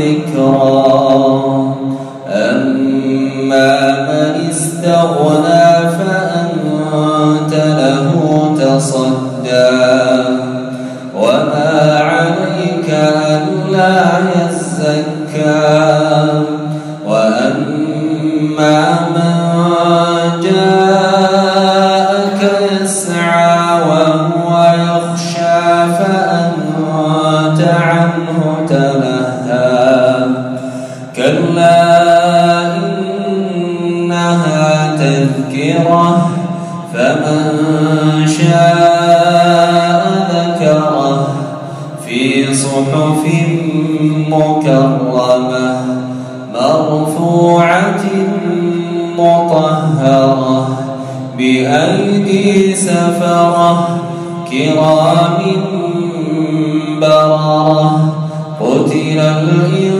الذكرى أما من استغنى ألا يزكى. وأما من مكرمة مرفوعة مطهرة بأيدي سفرة كرام بررة قتل الإنسان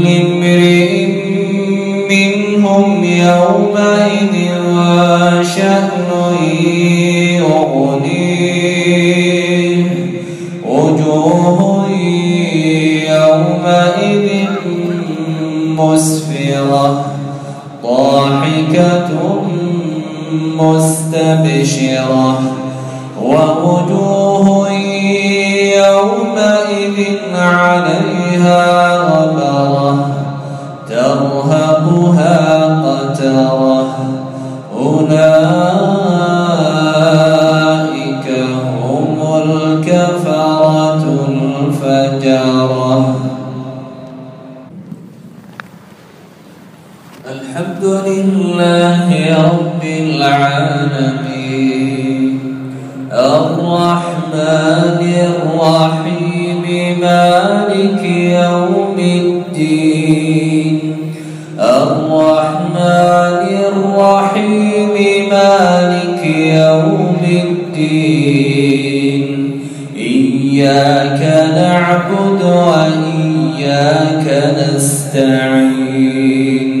يومئذ مسفرة ضاحكة مستبشرة ووجوه يومئذ عليها غبرة ترهقها قترة أولئك الحمد لله رب العالمين. الرحمن الرحيم مالك يوم الدين. الرحمن الرحيم مالك يوم الدين. إياك نعبد وإياك نستعين.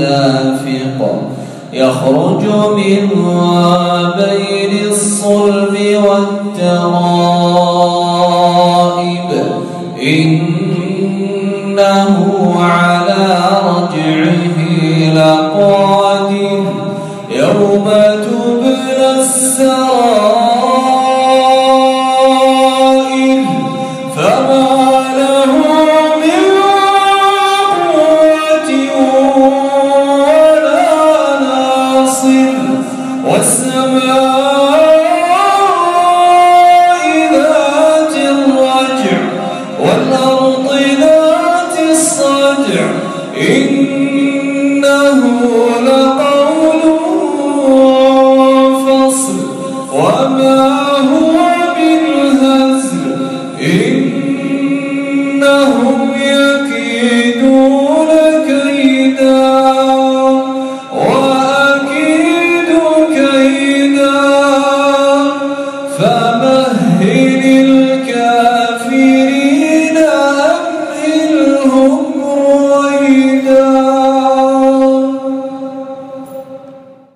دافق يخرج من بين الصلب والترائب. إنه على رجعه